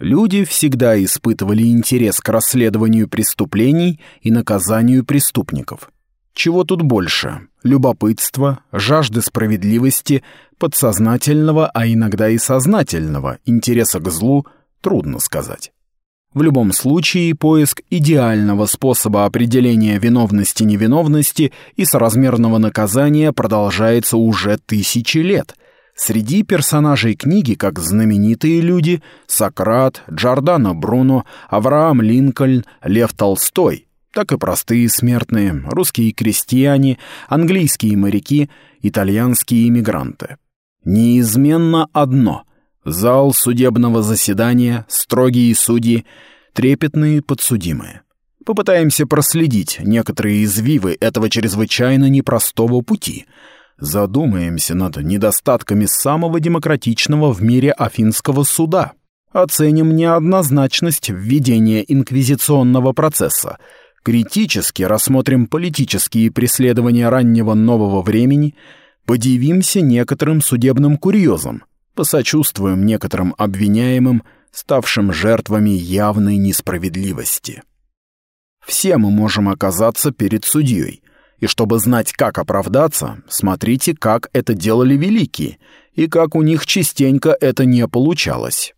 Люди всегда испытывали интерес к расследованию преступлений и наказанию преступников. Чего тут больше? Любопытства, жажды справедливости, подсознательного, а иногда и сознательного интереса к злу трудно сказать. В любом случае, поиск идеального способа определения виновности-невиновности и соразмерного наказания продолжается уже тысячи лет. Среди персонажей книги как знаменитые люди Сократ, Джордано Бруно, Авраам Линкольн, Лев Толстой, так и простые смертные, русские крестьяне, английские моряки, итальянские иммигранты. Неизменно одно — Зал судебного заседания, строгие судьи, трепетные подсудимые. Попытаемся проследить некоторые извивы этого чрезвычайно непростого пути. Задумаемся над недостатками самого демократичного в мире афинского суда. Оценим неоднозначность введения инквизиционного процесса. Критически рассмотрим политические преследования раннего нового времени. Подивимся некоторым судебным курьезам – посочувствуем некоторым обвиняемым, ставшим жертвами явной несправедливости. Все мы можем оказаться перед судьей, и чтобы знать, как оправдаться, смотрите, как это делали великие, и как у них частенько это не получалось.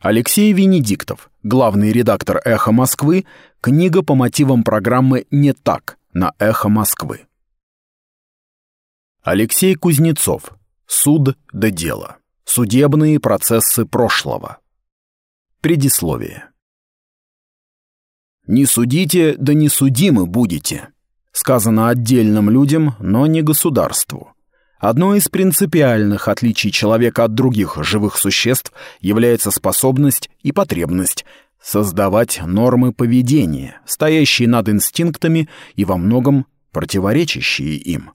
Алексей Венедиктов, главный редактор «Эхо Москвы», книга по мотивам программы «Не так» на «Эхо Москвы». Алексей Кузнецов. Суд до дела. Судебные процессы прошлого. Предисловие. «Не судите, да не судимы будете», сказано отдельным людям, но не государству. Одно из принципиальных отличий человека от других живых существ является способность и потребность создавать нормы поведения, стоящие над инстинктами и во многом противоречащие им.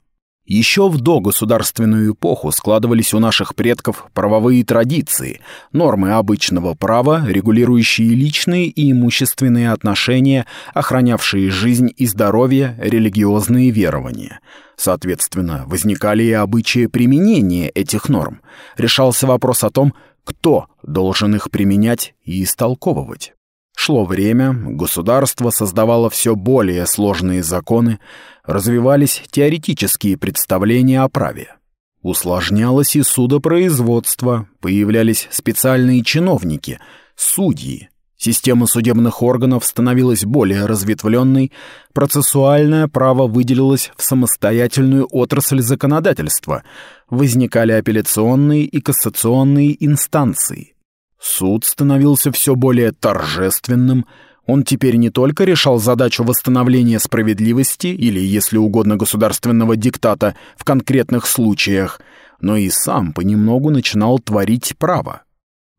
Еще в догосударственную эпоху складывались у наших предков правовые традиции, нормы обычного права, регулирующие личные и имущественные отношения, охранявшие жизнь и здоровье, религиозные верования. Соответственно, возникали и обычаи применения этих норм. Решался вопрос о том, кто должен их применять и истолковывать. Шло время, государство создавало все более сложные законы, развивались теоретические представления о праве. Усложнялось и судопроизводство, появлялись специальные чиновники, судьи. Система судебных органов становилась более разветвленной, процессуальное право выделилось в самостоятельную отрасль законодательства, возникали апелляционные и кассационные инстанции. Суд становился все более торжественным, он теперь не только решал задачу восстановления справедливости или, если угодно, государственного диктата в конкретных случаях, но и сам понемногу начинал творить право.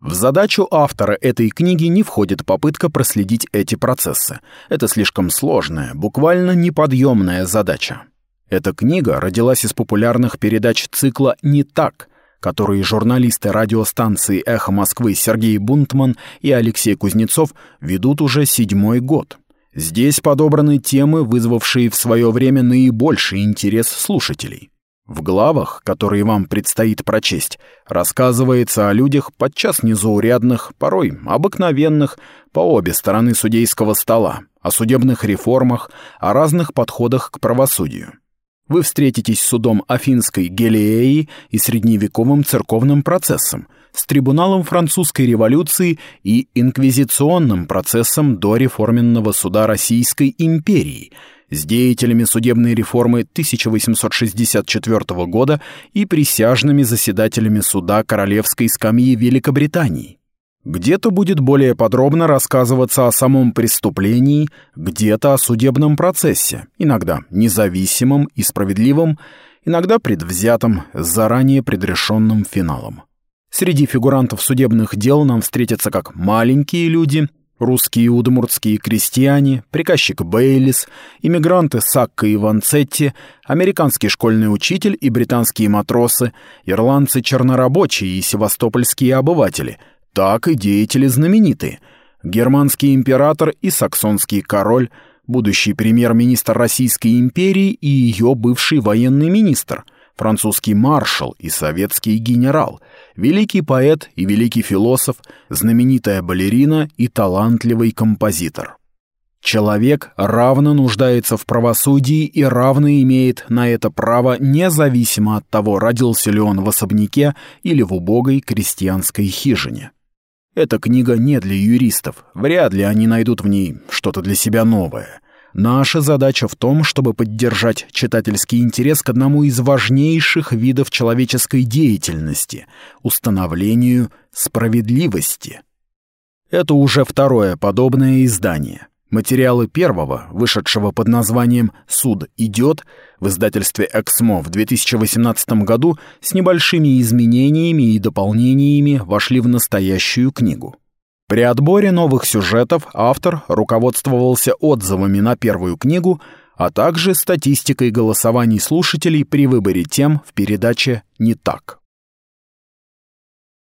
В задачу автора этой книги не входит попытка проследить эти процессы. Это слишком сложная, буквально неподъемная задача. Эта книга родилась из популярных передач цикла «Не так», которые журналисты радиостанции «Эхо Москвы» Сергей Бунтман и Алексей Кузнецов ведут уже седьмой год. Здесь подобраны темы, вызвавшие в свое время наибольший интерес слушателей. В главах, которые вам предстоит прочесть, рассказывается о людях подчас незаурядных, порой обыкновенных, по обе стороны судейского стола, о судебных реформах, о разных подходах к правосудию вы встретитесь с судом Афинской Гелиеи и средневековым церковным процессом, с трибуналом французской революции и инквизиционным процессом до реформенного суда Российской империи, с деятелями судебной реформы 1864 года и присяжными заседателями суда Королевской скамьи Великобритании. Где-то будет более подробно рассказываться о самом преступлении, где-то о судебном процессе, иногда независимом и справедливом, иногда предвзятом, с заранее предрешенным финалом. Среди фигурантов судебных дел нам встретятся как маленькие люди, русские удмуртские крестьяне, приказчик Бейлис, иммигранты Сакка и Ванцетти, американский школьный учитель и британские матросы, ирландцы чернорабочие и севастопольские обыватели – так и деятели знаменитые. Германский император и саксонский король, будущий премьер-министр Российской империи и ее бывший военный министр, французский маршал и советский генерал, великий поэт и великий философ, знаменитая балерина и талантливый композитор. Человек равно нуждается в правосудии и равно имеет на это право независимо от того, родился ли он в особняке или в убогой крестьянской хижине. Эта книга не для юристов, вряд ли они найдут в ней что-то для себя новое. Наша задача в том, чтобы поддержать читательский интерес к одному из важнейших видов человеческой деятельности — установлению справедливости. Это уже второе подобное издание. Материалы первого, вышедшего под названием «Суд идет» в издательстве «Эксмо» в 2018 году с небольшими изменениями и дополнениями вошли в настоящую книгу. При отборе новых сюжетов автор руководствовался отзывами на первую книгу, а также статистикой голосований слушателей при выборе тем в передаче «Не так».